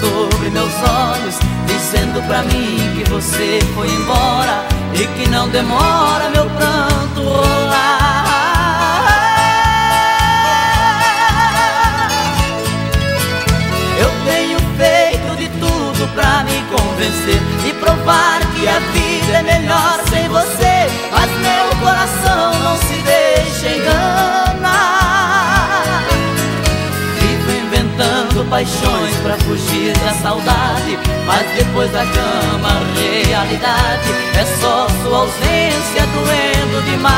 sobre meus olhos, dizendo pra mim que você foi embora e que não demora meu pranto rolar. Eu tenho feito de tudo pra me convencer e provar que a vida é melhor paixões pra fugir da saudade, mas depois da cama, realidade é só sua ausência doendo demais.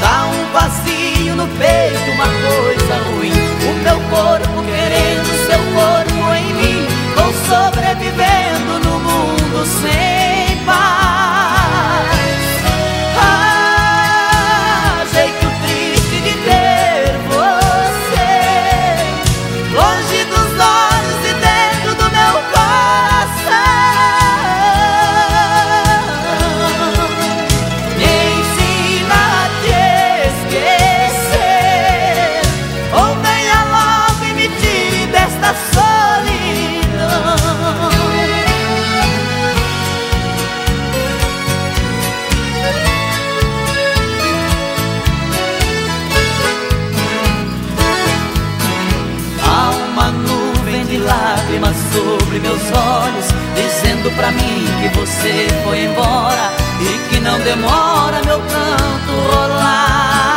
Dá um vazio no peito, uma coisa ruim. O meu corpo querendo seu corpo em mim. Vou sobrevivendo no mundo sem que você foi embora E que não demora meu canto rolar.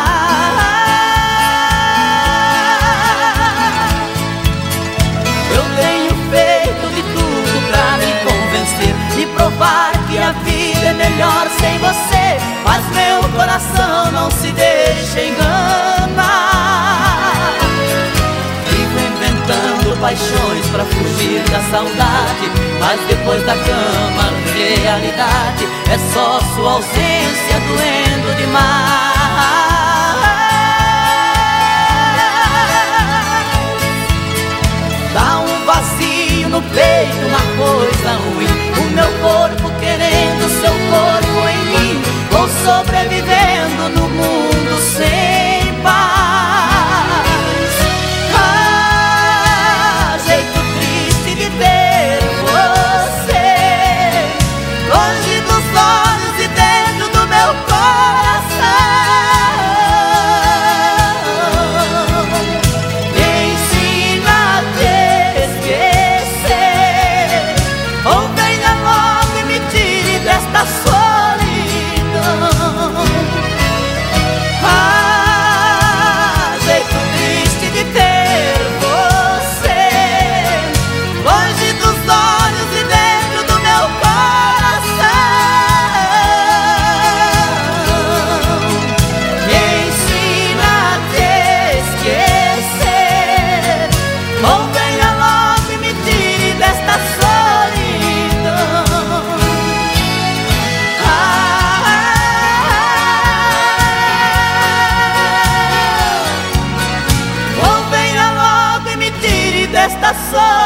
Eu tenho feito de tudo pra me convencer E provar que a vida é melhor sem você Mas meu coração não se deixa enganar. Vivo inventando paixões pra fugir da saudade Mas depois da cama, realidade É só sua ausência doendo demais soul.